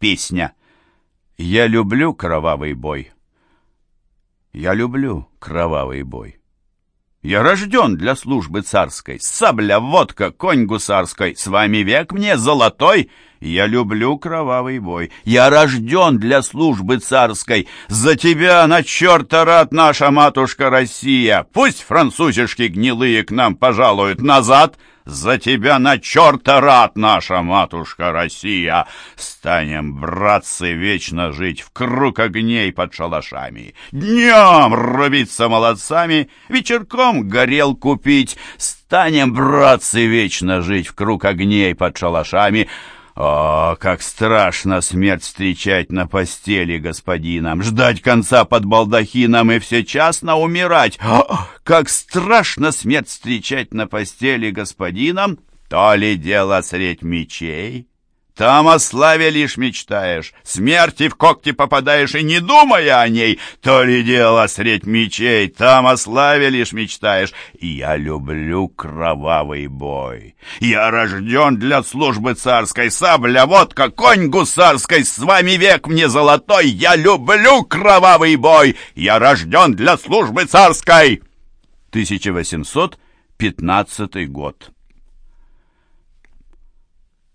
Песня. Я люблю кровавый бой. Я люблю кровавый бой. Я рожден для службы царской, сабля, водка, конь гусарской, с вами век мне золотой. Я люблю кровавый бой. Я рожден для службы царской. За тебя на черта рад наша матушка Россия. Пусть французишки гнилые к нам пожалуют назад — за тебя на черта рад наша матушка Россия! Станем, братцы, вечно жить в круг огней под шалашами, Днем рубиться молодцами, вечерком горелку пить. Станем, братцы, вечно жить в круг огней под шалашами, о, как страшно смерть встречать на постели господином, ждать конца под балдахином и всечасно умирать. О, как страшно смерть встречать на постели господином, то ли дело средь мечей, там о славе лишь мечтаешь, смерти в когти попадаешь и не думая о ней, то ли дело средь мечей, там о славе лишь мечтаешь. Я люблю кровавый бой. Я рожден для службы царской, сабля, водка, конь гусарской, с вами век мне золотой, я люблю кровавый бой. Я рожден для службы царской. 1815 год.